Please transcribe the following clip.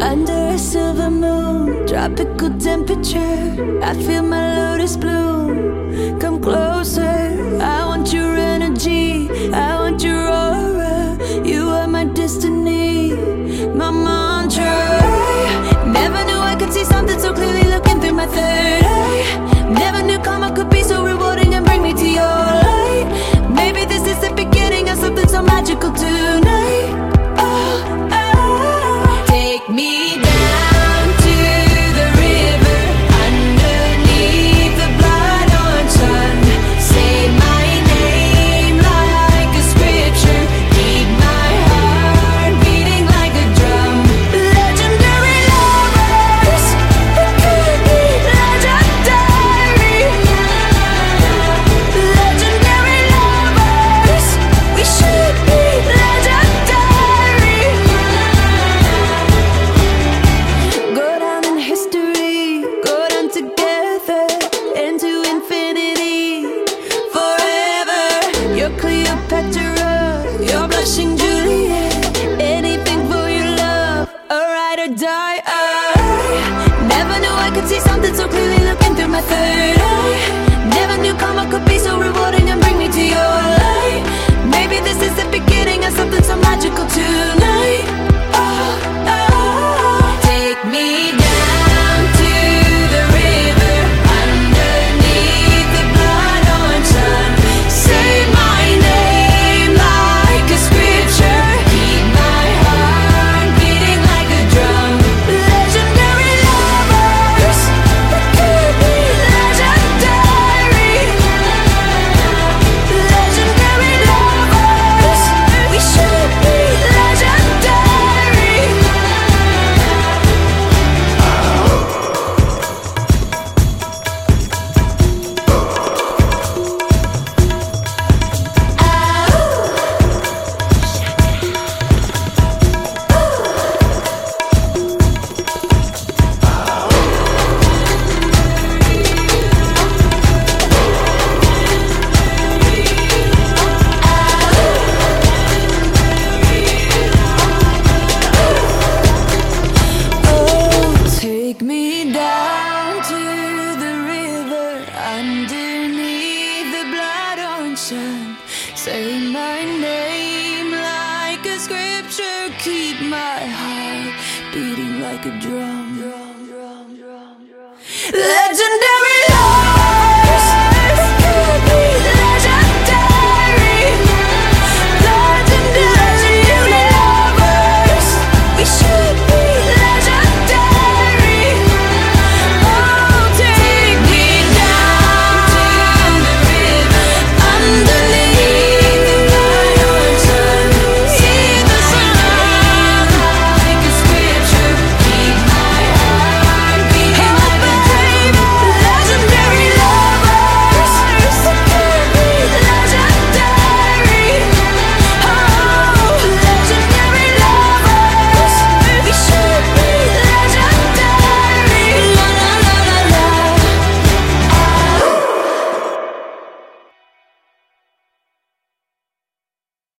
Under a silver moon, tropical temperature. I feel my lotus bloom. Come closer. I want your energy. I want your aura. You are my destiny, my mantra. Never knew I could see something so clearly looking through my third. third Take me down to the river underneath the blood on. Say my name like a scripture. Keep my heart beating like a drum. Legendary.